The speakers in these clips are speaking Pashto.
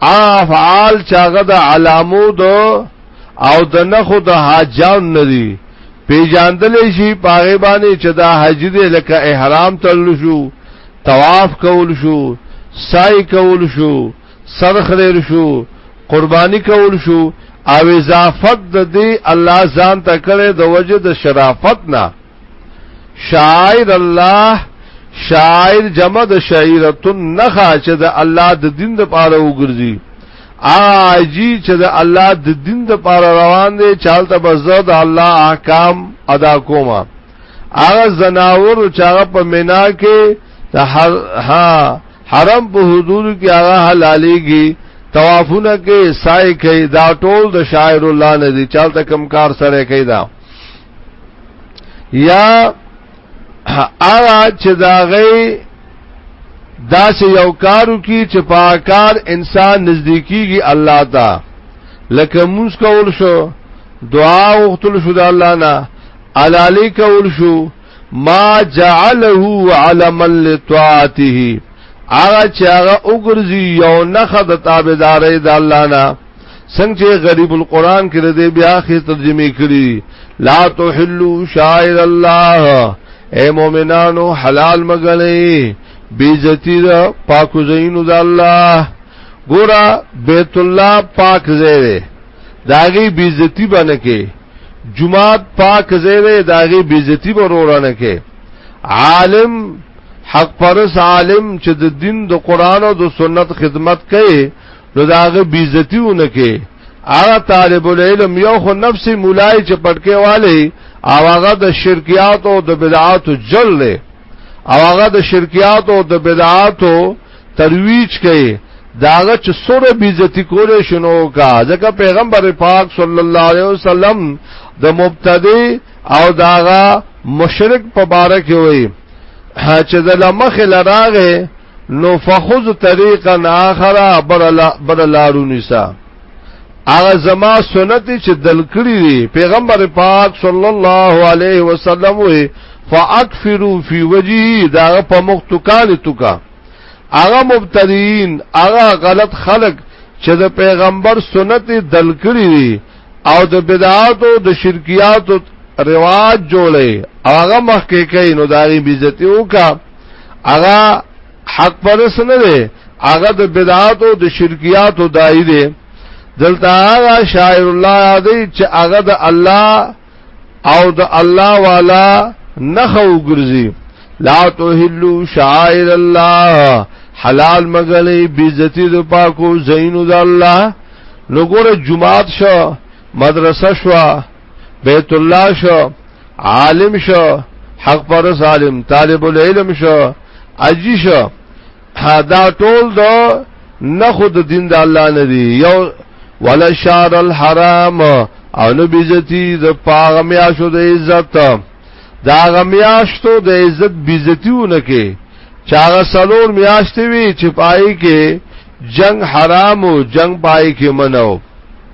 افعال چاغه د علامو دو او د نخو د حاجان ندي پیجاندل شي پاغه باندې چې دا حج دې لکه احرام تل شو طواف کول شو سعی کول شو سر خریر شو قربانی کول شو او اضافت د دې الله ځان ته کړې د وجه د شرافت نه شاعر الله شاعر جمع د شاعرتن نخا چې د الله د دین د پاره وګرځي آجی چې د الله د دین د پاره روان دي چالتہ بزو د الله احکام ادا کوما هغه زناور چې هغه په مینا کې د ها حرم په حدود کې هغه حلاليږي توافونه کې سای کوي دا ټول د شاعر الله نه دي چالتہ کم کار سره کوي دا یا هغه چې دا غي دا چې یو کارو کی چې پاکار انسان نزدیکیږي الله ته لکه موږ کول شو دعا وختل شو د الله نه علالی کول شو ما جعله علما لطاعته هغه چې هغه وګرځي یو نخد تابعداري د الله نه څنګه چې غریب القرآن کې د بیا خې ترجمه کړي لا تحلوا شاعر الله اے مومنانو حلال مګلې بیزتی دا پاکو زینو دا الله ګورا بیت الله پاک زیره داغي بیزتی باندې کې جمعات پاک زیره داغي بیزتی ورورانه کې عالم حق پرس عالم چې د دین د قران او د سنت خدمت کوي نو دا هغه بیزتیونه کې هغه طالب العلم یو خو نفس مولای چې پټکې والي او هغه د شرکیات او د بدعات جل له او هغه د شرکیات او د بدعات ترویج کوي داغه چې سره بیزتی کولې شنو کا ځکه پیغمبر پاک صلی الله علیه وسلم د مبتدی او داغه مشرک په باره کې وایي چې د لمخ لراغه نو فخذ طریقا اخرا بر لارو نسا هغه زما سنت چې دل کړی دی پیغمبر پاک صلی الله علیه وسلم وی فاکفروا فی وجهی دا په مخ توکان توکا هغه مبتدین هغه غلط خلق چې د پیغمبر سنت دل کړی دی او د بدعات او د شرکیات رواج جوړي هغه مخکې کوي نو داغي بیزتی وکړه هغه حق پرس نه دی هغه د بدعات او د شرکیات او دای دی دلته هغه شاعر الله دی چې هغه د الله او د الله والا نخو ګرځي لا تهلو شاعر الله حلال مګلې بیزتی د پاکو زینو د الله لګوره جمعات شو مدرسه شو بیت الله شو عالم شو حق پر عالم طالب العلم شو اجی شو دا ټول د نه خود دین د الله نه دی یو ولا شار الحرام او نو بیزتی د پاغه میاشو د عزت دا غمیاشتو د عزت بیزتیونه کې چاغه سلور میاشتې وی چې پای کې جنگ حرام او جنگ پای کې منو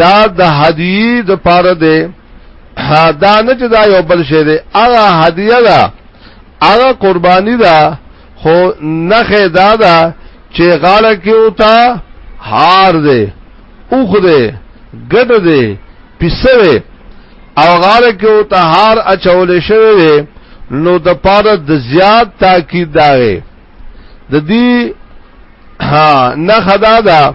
دا د هدیه د پاره دی دا نه چې دا یو بل شی دی هغه هدیه ده هغه قربانی ده خو نخه دا ده چې غاړه کې وتا هار دی اوخ دی ګډ دی پیسوي او غاړه کې وتا هار اچول شوی دی نو د پاره د زیات تاکید داغه د دې ها نه خدا ده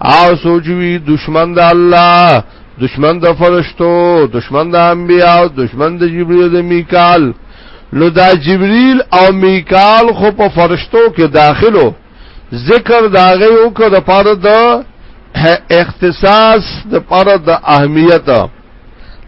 او سوچوي دشمن د الله دشمن د فرشتو دشمن د انبیاء دشمن د جبرئیل د میکال نو دا جبرئیل او میکال خو په فرشتو کې داخلو ذکر داغه یو کو د پاره د اختصاص د پاره د اهمیت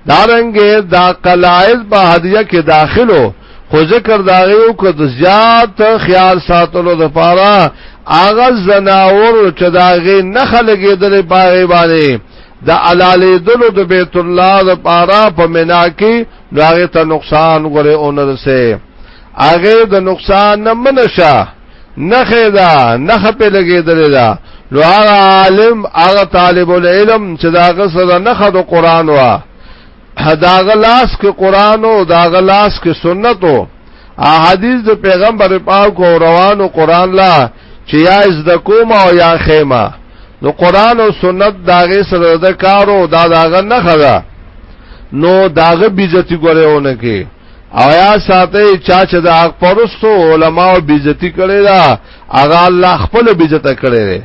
دارنګه دا قلائز با هدیه کې داخلو خو ذکر داغیو که د زیات خیال ساتلو د پاره هغه زناور چې داغه نه خلګېدل باغې باندې د علالې دلو د بیت الله د پاره په منا کې داغه ته نقصان غره اونرسه هغه د نقصان نه منشه نخه دا نخه په لګیدل دا نو هغه عالم هغه طالب العلم چې دا غسر نخه د قران وا دا غلاس کې قران او دا غلاس کې سنت او احادیث د پیغمبر پاک او روانو قران لا چې یا از د کوم او یا خیمه نو قران او سنت داغه سره د کارو دا داغه نه خدا نو داغه بیزتی ګورهونه کې او یا ساته چا چې د حق پرستو علماو بیزتی کړي دا هغه الله خپل بیزته کړي دی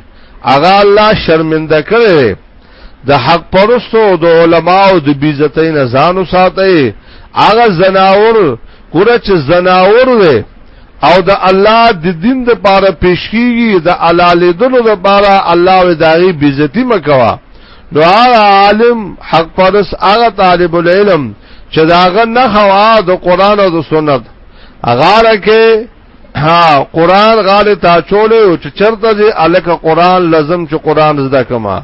هغه الله شرمنده کړي دی د حق پرستو د علماو د بیزتی نه ځانو ساته هغه زناور کړه چې زناور وي او د الله د دین د پاره پیش کیږي د الله لیدلو د پاره الله وداغي بیزتی مکوا نو هغه عالم حق پرس هغه طالب العلم چې داغه نه خوا د قران او د سنت هغه کې ها قران غاله تا چولې او چې چرته دې الک قران لازم چې قران زده کما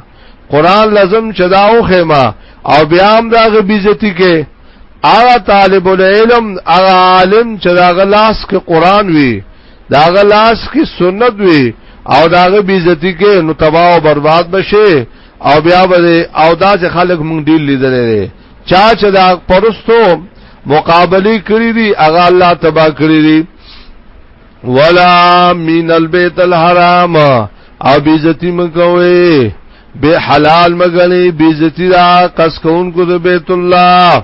قران لازم چې دا او خېما او بیا هم داغه بیزتی کې هغه طالب العلم هغه عالم چې داغه لاس کې قران وي داغه لاس کې سنت وي او داغه بیزتی کې نو تباہ او برباد بشي او بیا به او دا چې خلک مونږ ډیل لیدل دي چا چې دا پرستو مقابله کړی دي هغه الله تباہ کړی دي ولا من البيت الحرام او بیزتی مکوي به حلال مګنی بیزتی دا قص کون کو د بیت الله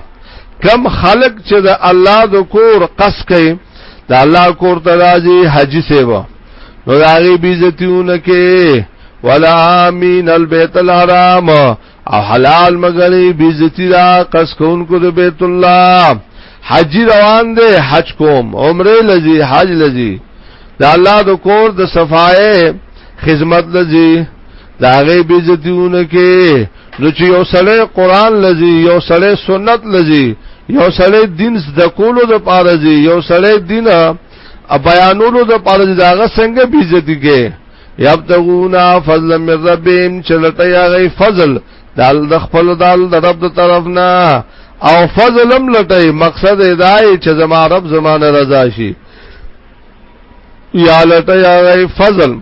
کم خلق چې د الله د کور قص کوي د الله کور ته راځي حاجی سیوا نو داغی بیزتیون کې ولا امین البیت الحرام او حلال مګری بیزتی را قص کون کو د بیت الله حج روان دی حج کوم عمره لذي حج لذي دا الله د کور د صفای خدمت لذي داغه بیزتیونه کې نو چې یو سړی قران لذي یو سړی سنت لذي یو سړی دین د کولو د پاره دی یو سړی دینه ا بیانولو د پاره داغه څنګه بیزتی کې یبتغونا فضل من ربهم چلټه یا غي فضل دال د خپل دال د رب د طرف نه او فضلم لټي مقصد ادای چې زما رب زمانه رضا شي یا لټه یا غي فضل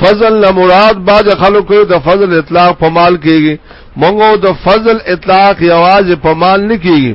فضل نه مراد باج خلکو د فضل اطلاق په مال کېږي مونږ د فضل اطلاق یوازې په مال نه کېږي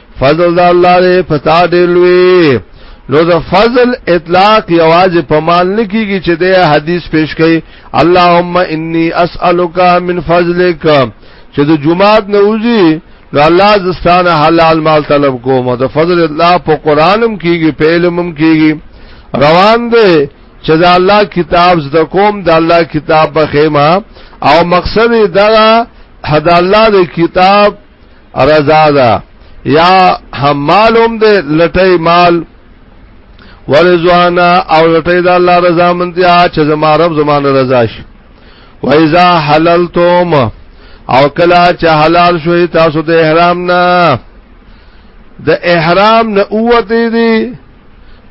فضل دا الله دې پتا دې لوی نو دا فضل اطلاق یواز په مال نکیږي چې د حدیث پیش کړي اللهم انی اسالک من فضلک چې د جمعات نوځي نو الله زستانه حلال مال طلب کوم دا فضل الله په قرانم کیږي په علمم کیږي روان دی چې دا الله کتاب زده کوم دا الله کتاب بخیمه او مقصد دا حد الله د کتاب ارزادا یا حمالوم دې لټي مال ورزوانا او لټي د الله رضا منتیا چې زما رب زمانه رضا شي وایذا حللتم او کلا چې حلال شوي تاسو د احرام نه د احرام نه اوته دي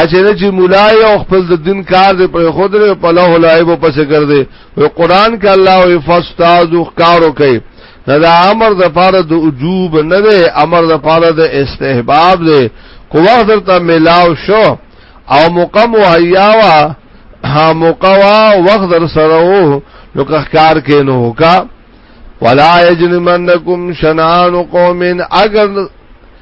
اچره چې مولای او خپل د دین کار دې پر خود لري په له لایب پس ګرځي او قران کې الله او فاستاد او کارو کوي دا امر د پاره د وجوب نه دی امر د پاره د استحباب دی کو وخت درته ملاو شو او مقام وحیاوا ها مقوا وخت در سره وو نو کار کې نو وکا ولا یجرمنکم شنان قوم اگر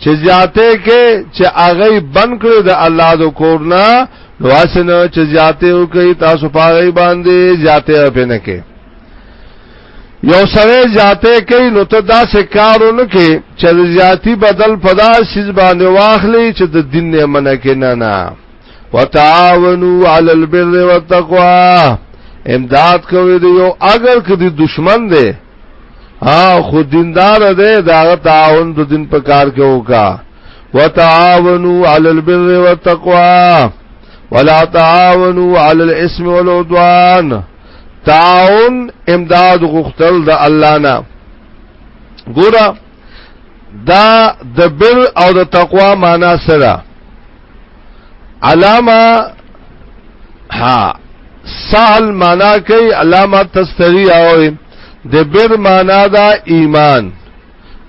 چې زیاته کې چې هغه بن کړو د الله د کورنا لواسنه چې زیاته وکي تاسو پاره باندې زیاته په نه کې یو سره زیاته کې نو ته دا سکارو نه کې چې زیاتی بدل پدا شیز باندې واخلې چې د دین نه منه کې نه نه وتعاونوا علی البر والتقوا امداد کوي دی یو اگر کدی دشمن دی ها خو دیندار دې دا تعاون د دین په کار کې وکا وتعاونوا علی البر والتقوا ولا تعاونوا علی الاسم والعدوان تعاون امداد غختل د الله نه ګوره دا د بر او د تقوا معنا سره علامه ها سال معنا کوي علامه تستری او د بر معنا دا ایمان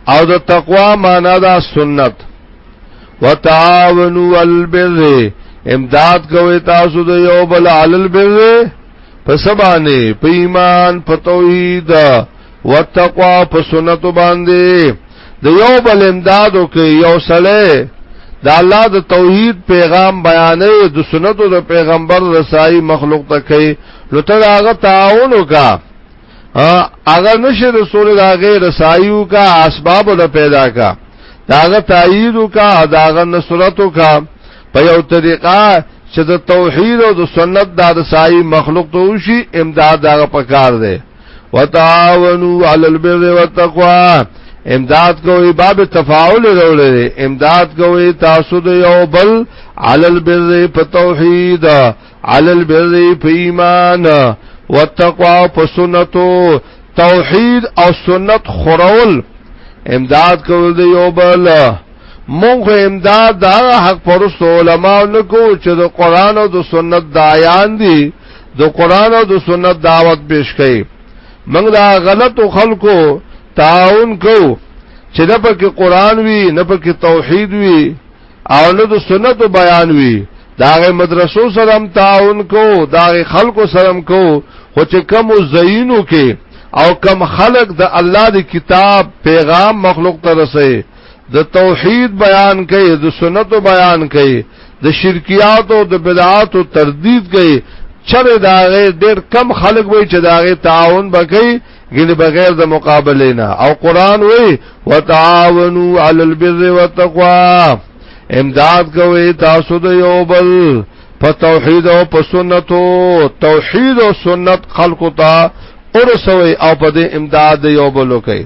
او د تقوا معنا دا سنت وتعاونوا البر امداد کوي تاسو د یو بل علل بر په سبانه په ایمان په توحید وتقوا په سنت باندې د یو بل امدادو کې یو سړی د الله د توحید پیغام بیانې د سنتو د پیغمبر رسای مخلوق ته کوي نو ته هغه تعاون وکا هغه نشه رسول دا غیر رسایو کا اسباب له پیدا کا داغه تایید کا داغه نصرت کا په یو طریقه چې د توحید او د سنت د رسای مخلوق ته وشي امداد داغه پکار دی وتعاونوا علی البر والتقوا امداد کوي باب تفاعل وروړي امداد کوي تاسو د یو بل علی البر په توحید علی البر په ایمان والتقوا په سنتو توحید او سنت خورول امداد کول دی یو بل مونږ امداد دا حق پرست علماء نکو چې د قران او د سنت دایان دي د قران او د سنت دعوت پیش کړي موږ دا غلط خلکو تعاون کو چې نه پکې قران وی نه پکې توحید وی او نه د سنت بیان وی داغه مدرسو سره هم تعاون کو داغه خلکو سره هم کو خو چې کم زینو کې او کم خلق د الله د کتاب پیغام مخلوق ته رسي د توحید بیان کوي د سنت بیان کوي د شرکیات او د بدعات او تردید کوي چره دا ډېر کم خلک وي چې دا غي تعاون بکي ګل بغیر د مقابله نه او قران وي وتعاونوا علی البر والتقوا امداد کوي تاسو د یو بل په توحید او په سنتو توحید او سنت خلقو ته ورسوي او په دې امداد یو بل کوي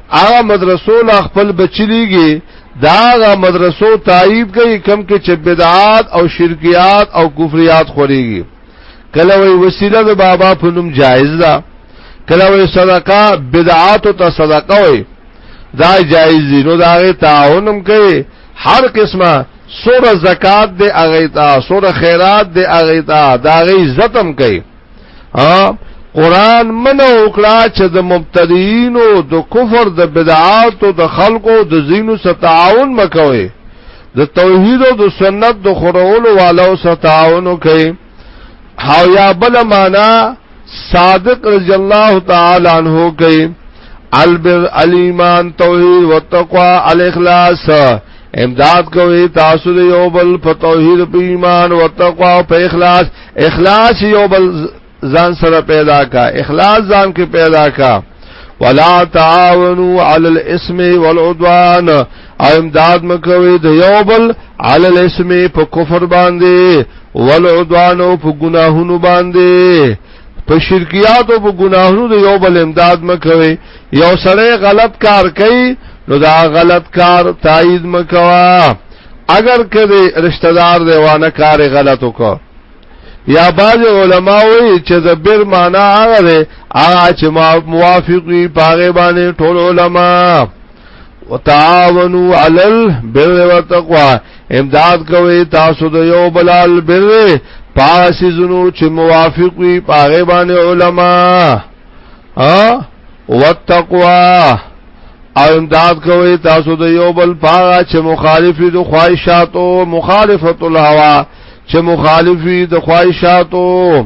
هغه مدرسو لا خپل بچلیږي داغه مدرسو تایید کوي کم کې چې بدعات او شرکیات او کفریات خوريږي کله وی وسیله د بابا په نوم جایز ده کله وی صدقه بدعات او صدقه وي دا جایز دي نو داغه تعاونم کوي هر قسمه سور زکات دے اغیتا سور خیرات دے اغیتا داغی زتم کئی ها قران منو وکړه چې د مبتدیین او د کفر د بدعات او د خلقو د زینو ستعاون مکوي د توحید او د سنت د خورولو والو ستعاون کوي او یا بل معنا صادق رضی الله تعالی عنہ کوي البر الیمان توحید وتقوا الاخلاص امداد کوي تاسو د یو بل په توحید په ایمان او تقوا او په اخلاص اخلاص یو بل ځان سره پیدا کا اخلاص ځان کې پیدا کا ولا تعاونوا على الاسم والعدوان او امداد مکوي د یو بل على الاسم په کفر باندې والعدوان په ګناهونو باندې په شرکیات او په ګناهونو د یو بل امداد مکوي یو سړی غلط کار کوي نو دا غلط کار تایید مکوا اگر کدی رشتہ دار دی وانه کار غلط وکړ یا بعض علما وایي چې د بیر معنا هغه دی هغه چې موافق وي پاغه باندې ټول علما وتعاونوا علی البر والتقوا امداد کوي تاسو د یو بل البر پاسی زنو چې موافق وي پاغه باندې علما ا وتقوا او امداد کوي تاسو د یو بل پاغه چې مخالفي د خواهشاتو مخالفت الهوا چې مخالفي د خواهشاتو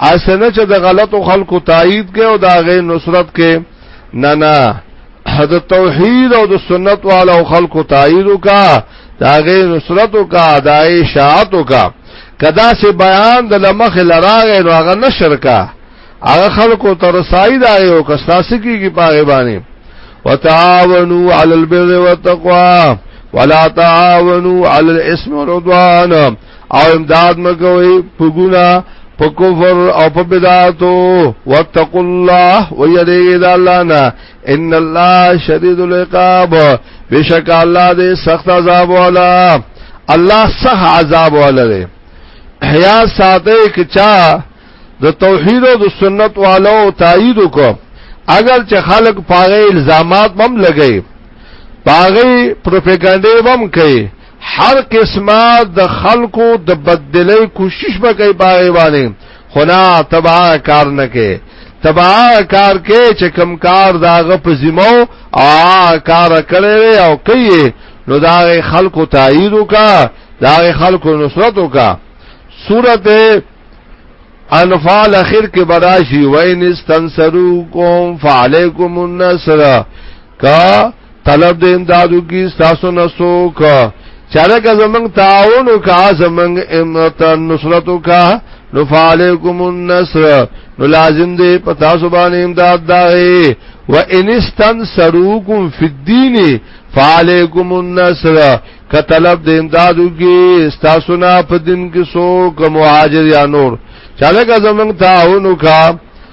اسنه چې د غلطو خلکو تایید کې او دا غي نصرت کې نه نه د توحید او د سنت والو خلکو تایید وکا دا غي نصرت وکا دای شاعت وکا کدا سه بیان د لمخ لراغه نو هغه نشر کا هغه خلکو تر سای دا یو کساس کیږي پاغه باندې وتعاونوا علی البر والتقوا ولا تعاونوا علی الاسم والعدوان او امداد مګوي په ګنا په کفر او په بدعاتو واتقوا الله ويريد الله نا ان الله شديد العقاب بشک الله دې سخت عذاب والا الله سخت عذاب والا دی حیا ساته کچا د توحید او د سنت والو تایید وکړه اگر چې خلک پاغه الزامات بم لګي پاغه پروپاګاندا بم کوي هر قسمه د خلکو د بدلې کوشش به کوي باغې باندې خنا تبا کار نه کې تبا کار کې چې کم کار داغه په زمو او کار کړي او کوي نو دا خلکو تایید وکا دا خلکو نصرت وکا سورته انفال اخر کې براشي وین استنصروکم فعلیکم النصر کا طلب د امدادو کی ستاسو نسو کا چاره کا زمنګ تعاون کا زمنګ امت نصرت کا نفعلکم النصر نو لازم دی پتا سبحان امداد داغه و ان استنصروکم فی الدین فعلکم النصر کا طلب د امدادو کی ستاسو نه په دین کې سو کوم مهاجر یا نور چاره کا زمنګ تعاون کا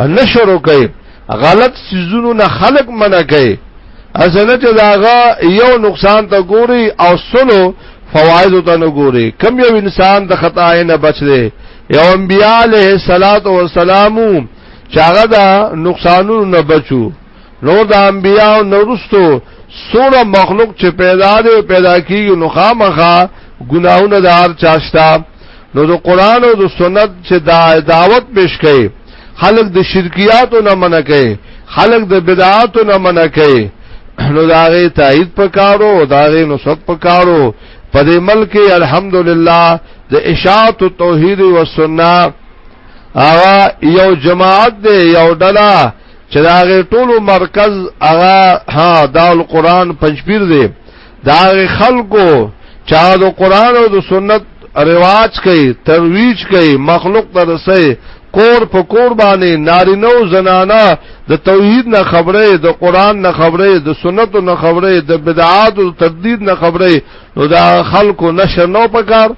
نشرو کوي غلط سيزونو نه خلق منع کوي اسنه چې داغه یو نقصان ته ګوري او سلو فواید ته نه ګوري کم یو انسان د خطا نه بچ دی یو انبیاء علیه الصلاۃ والسلام چې هغه دا نقصانونو نه بچو نور د انبیاء نورستو سوره مخلوق چې پیدا دی پیدا کیږي نو خامخا ګناونه د هر چاشتا نو د قران او د سنت چې دا دعوت پیش کړي خلق د شرکیاتو نه منع کړي خلق د بدعاتو نه منع کړي نو داغه تایید پکارو داغه نصرت پکارو په دې ملک الحمدلله د اشاعت توحید او سنت هغه یو جماعت دی یو ډله چې داغه ټولو مرکز هغه ها دال قران پنځپیر دی دا خلقو چا د قران او د سنت رواج کوي ترویج کوي مخلوق ته رسي کور په کور باندې نارینه او زنانه د توحید نه خبره د قران نه خبره د سنت نه خبره د بدعات او تردید نه خبره نو دا خلکو نشر نو پکار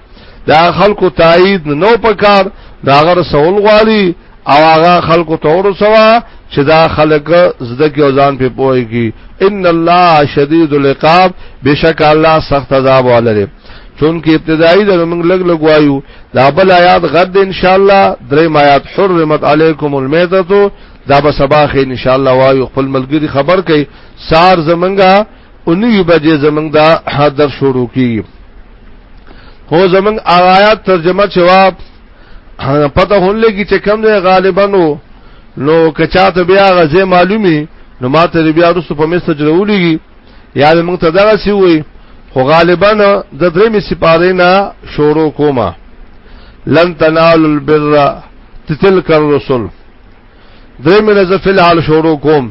دا خلکو تایید نو پکار دا غر سوال غواړي او هغه خلکو ته ورسوا چې دا خلک زده کې ځان په پوي کی ان الله شدید العقاب بشک الله سخت عذاب ولري چونکه ابتدایي د موږ لګ لګوایو دا بل آیات غد ان شاء الله درې آیات حرمت علیکم المیتۃ دا به سبا خې ان شاء الله وایو خپل ملګری خبر کړي سار زمنګا 19 بجې زمنګ دا حاضر شروع کی هو زمنګ آیات ترجمه جواب پته هون لګي چې کم دی غالبا نو نو کچاته بیا غزه معلومي نو ماته بیا رسو په میسج راولېږي یا موږ ته دغه سی وي خو غالبا د درې می سپاره نه شروع کومه لن تنالوا البر تلك الرسل درې می نه زفل حال شروع کوم